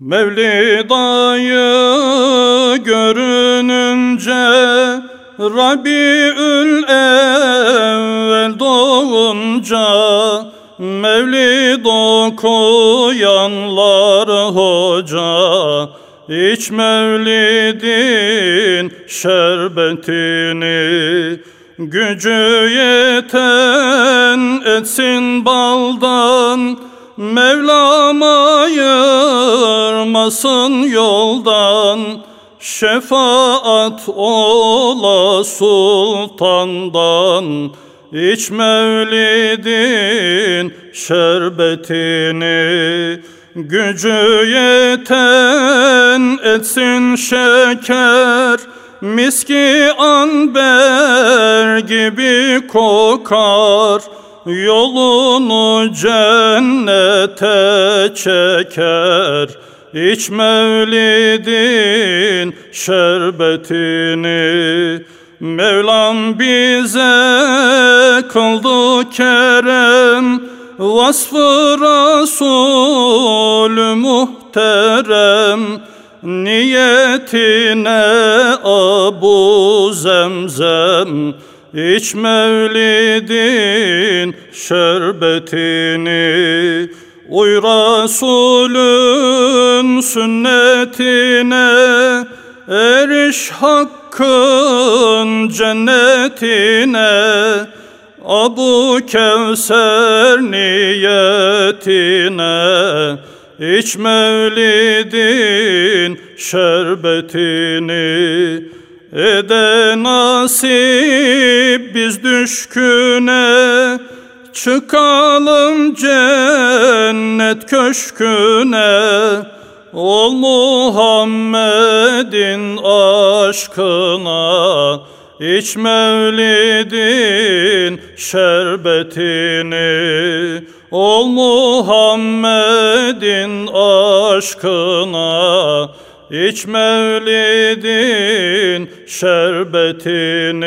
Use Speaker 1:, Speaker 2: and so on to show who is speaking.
Speaker 1: Mevlidayı görününce Rabiül evvel doğunca Mevlid okuyanlar hoca İç mevlidin şerbetini Gücü yeten etsin baldan Mevlam ayırmasın yoldan Şefaat ola sultandan. İç mevlidin şerbetini Gücü yeten etsin şeker. Miski anber gibi kokar Yolunu cennete çeker İç mevlidin şerbetini. Mevlam bize kıldı kerem Vasfı Resulü muhterem. Niyetine Abu Zemzem İç mevlidin şerbetini Uy Resulün sünnetine Eriş hakkın cennetine. Abu Kevser niyetine İç mevlidin şerbetini Ede nasip biz düşküne Çıkalım cennet köşküne. Ol Muhammed'in aşkına. İç mevlidin şerbetini. Ol Muhammed'in aşkına. İç mevlidin şerbetini